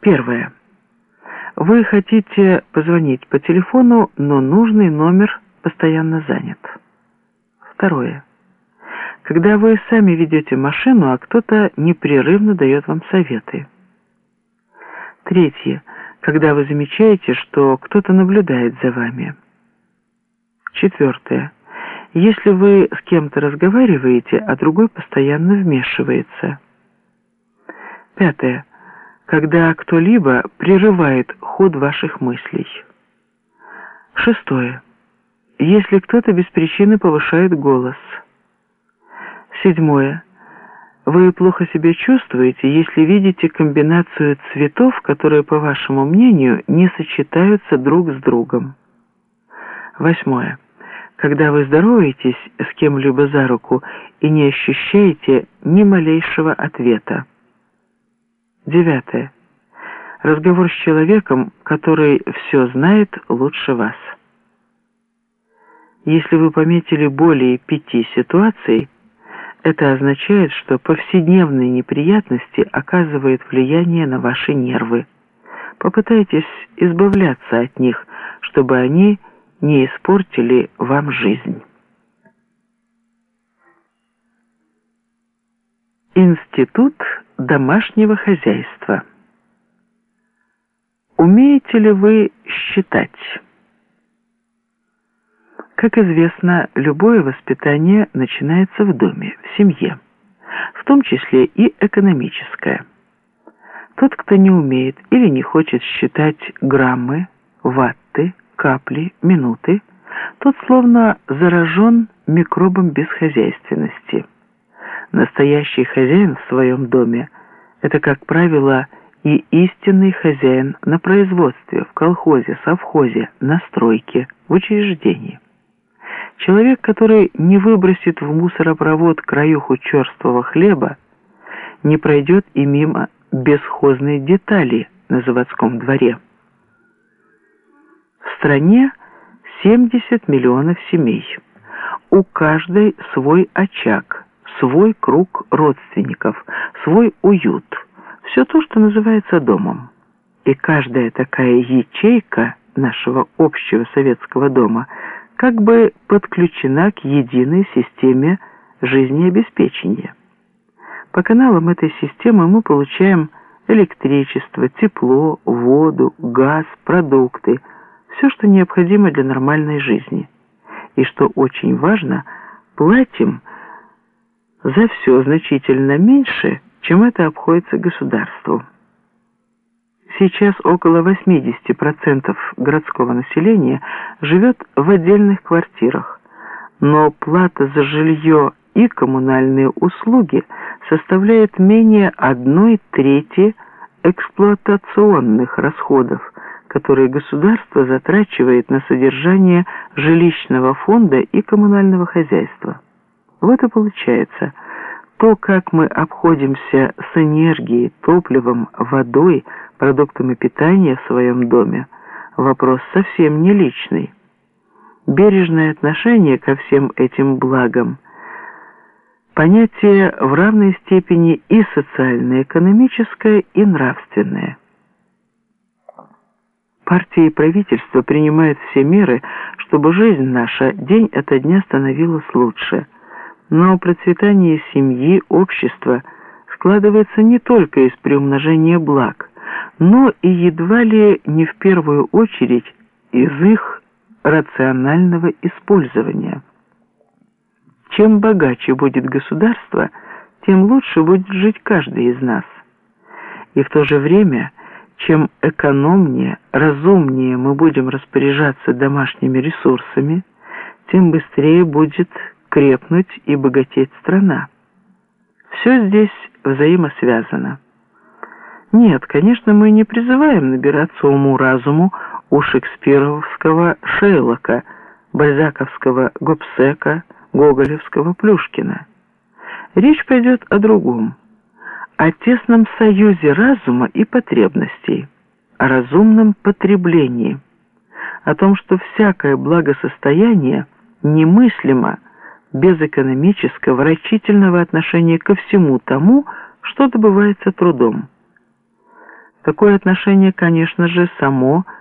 Первое. Вы хотите позвонить по телефону, но нужный номер постоянно занят. Второе. Когда вы сами ведете машину, а кто-то непрерывно дает вам советы. Третье. Когда вы замечаете, что кто-то наблюдает за вами. Четвертое. Если вы с кем-то разговариваете, а другой постоянно вмешивается. Пятое. Когда кто-либо прерывает ход ваших мыслей. Шестое. Если кто-то без причины повышает голос. Седьмое. Вы плохо себя чувствуете, если видите комбинацию цветов, которые, по вашему мнению, не сочетаются друг с другом. Восьмое. Когда вы здороваетесь с кем-либо за руку и не ощущаете ни малейшего ответа. Девятое. Разговор с человеком, который все знает лучше вас. Если вы пометили более пяти ситуаций, это означает, что повседневные неприятности оказывают влияние на ваши нервы. Попытайтесь избавляться от них, чтобы они не испортили вам жизнь. Институт домашнего хозяйства. Умеете ли вы считать? Как известно, любое воспитание начинается в доме, в семье, в том числе и экономическое. Тот, кто не умеет или не хочет считать граммы, ватты, капли, минуты, тот словно заражен микробом бесхозяйственности. Настоящий хозяин в своем доме – это, как правило, и истинный хозяин на производстве, в колхозе, совхозе, на стройке, в учреждении. Человек, который не выбросит в мусоропровод краюху черствого хлеба, не пройдет и мимо бесхозной детали на заводском дворе. В стране 70 миллионов семей. У каждой свой очаг, свой круг родственников, свой уют. Все то, что называется домом. И каждая такая ячейка нашего общего советского дома – как бы подключена к единой системе жизнеобеспечения. По каналам этой системы мы получаем электричество, тепло, воду, газ, продукты, все, что необходимо для нормальной жизни. И что очень важно, платим за все значительно меньше, чем это обходится государству. Сейчас около 80% городского населения живет в отдельных квартирах, но плата за жилье и коммунальные услуги составляет менее одной трети эксплуатационных расходов, которые государство затрачивает на содержание жилищного фонда и коммунального хозяйства. Вот и получается, то, как мы обходимся с энергией, топливом, водой, продуктами питания в своем доме, вопрос совсем не личный. Бережное отношение ко всем этим благам – понятие в равной степени и социально-экономическое, и нравственное. Партии и правительство принимают все меры, чтобы жизнь наша день ото дня становилась лучше. Но процветание семьи, общества складывается не только из приумножения благ, но и едва ли не в первую очередь из их рационального использования. Чем богаче будет государство, тем лучше будет жить каждый из нас. И в то же время, чем экономнее, разумнее мы будем распоряжаться домашними ресурсами, тем быстрее будет крепнуть и богатеть страна. Все здесь взаимосвязано. Нет, конечно, мы не призываем набираться уму-разуму у шекспировского Шейлока, бальзаковского Гобсека, гоголевского Плюшкина. Речь пойдет о другом, о тесном союзе разума и потребностей, о разумном потреблении, о том, что всякое благосостояние немыслимо без экономического, рачительного отношения ко всему тому, что добывается трудом. Такое отношение, конечно же, само –